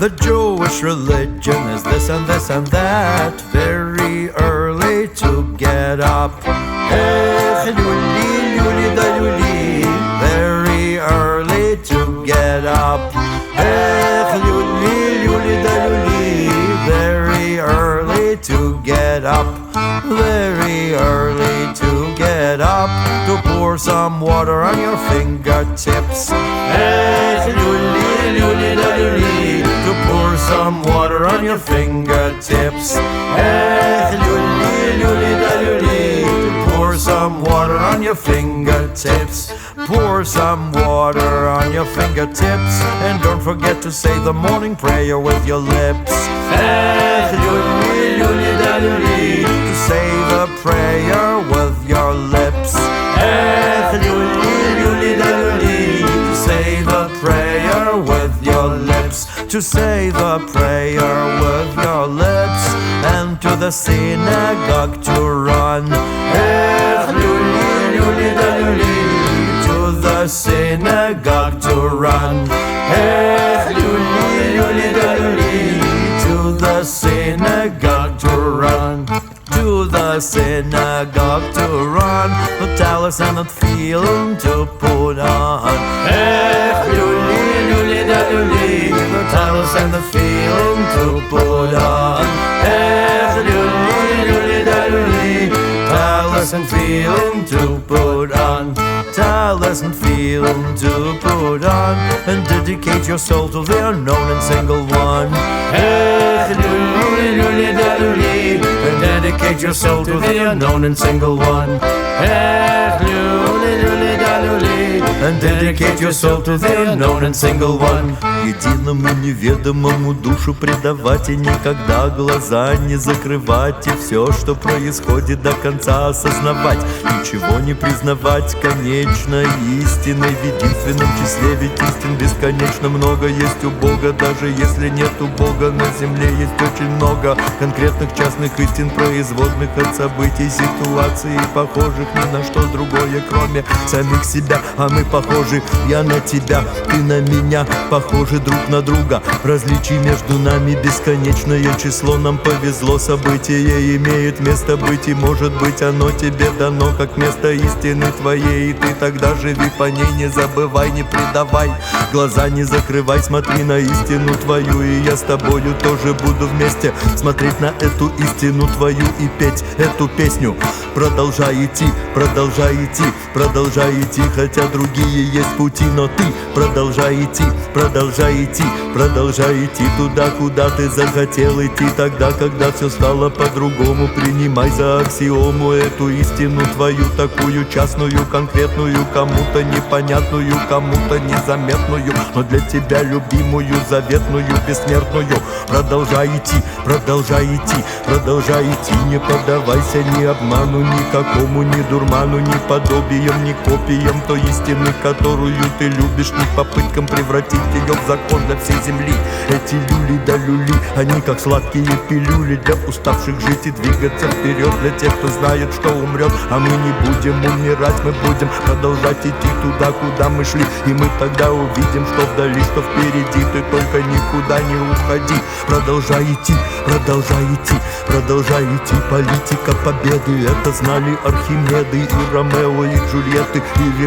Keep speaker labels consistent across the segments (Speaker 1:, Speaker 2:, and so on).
Speaker 1: The Jewish religion is this and this and that. Very early to get up. Eh, Luli. Very early to get up. Eh, Luli. Very early to get up. Very early to get up. To pour some water on your fingertips. Eh, some water on your fingertips. Ech, luli, luli, da luli. Pour some water on your fingertips. Pour some water on your fingertips. And don't forget to say the morning prayer with your lips. Ech, To say the prayer with your lips. And to the synagogue to run. To the synagogue to run. To the synagogue to run. To the synagogue to run. The talus and the film to put on. Ech, talus and the film to put on. Talus and film to put on. Talus and film to put on. And dedicate your soul to the unknown and single one. And dedicate your soul to the unknown and single one. And dedicate your soul to the unknown and single one. Единому неведомому душу предавать и никогда глаза не закрывать. И все, что происходит до конца осознавать. Ничего не признавать конечной истиной В единственном числе. Ведь истин бесконечно много Есть у Бога, даже если нет у Бога. На земле есть очень много конкретных частных истин Производных от событий, ситуаций Похожих ни на что другое, кроме самих себя. А мы похожи, я на тебя, ты на меня Похожи друг на друга. Различий между нами бесконечное число Нам повезло, событие имеет место быть И может быть оно тебе дано как место истины твоей. И ты тогда живи по ней, не забывай, не предавай. Глаза не закрывай, смотри на истину твою И я с тобою тоже буду вместе. Смотреть на эту истину твою и петь эту песню. Продолжай идти, продолжай идти, продолжай идти Хотя другие есть пути, но ты продолжай идти, продолжай идти, продолжай идти Туда, куда ты захотел идти. Тогда, когда все стало по-другому Принимай за аксиому эту истину твою Такую частную, конкретную Кому-то непонятную, кому-то незаметную Но для тебя любимую, заветную, бессмертную. Продолжай идти, продолжай идти, продолжай идти. Не поддавайся ни обману, никакому, ни дурману Ни подобием, ни копиям той истины, которую ты любишь Ни попыткам превратить ее в закон для всей земли. Эти люли да люли, они как сладкие пилюли Для уставших жить и двигаться вперед Для тех, кто знает, что умрет А мы не будем умирать, мы будем продолжать идти туда, куда мы шли. И мы тогда увидим, что вдали, что впереди. Ты только никуда не уходи. Продолжай идти, продолжай идти, продолжай идти. Политика победы, это знали Архимеды И Ромео, и Джульетты, и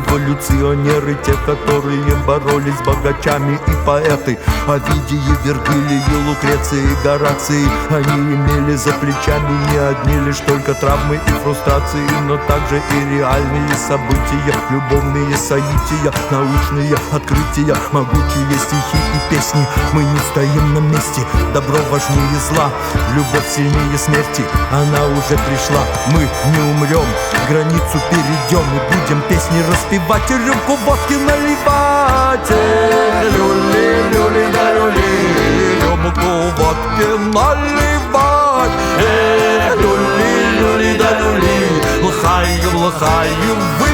Speaker 1: революционеры Те, которые боролись с богачами поэты. Овидии, Вергилии, Лукреции, Горации. Они имели за плечами не одни лишь только травмы и фрустрации Но также и реальные события, любовные соития Научные открытия, могучие стихи и песни. Мы не стоим на месте, добро важнее зла Любовь сильнее смерти, она уже пришла. Мы не умрем, границу перейдем И будем песни распевать. И рюмку водки наливать. Эх, люли, люли, да люли Рюмку водки наливать Эх, люли, люли, да люли Лыхаем, лыхаем, вы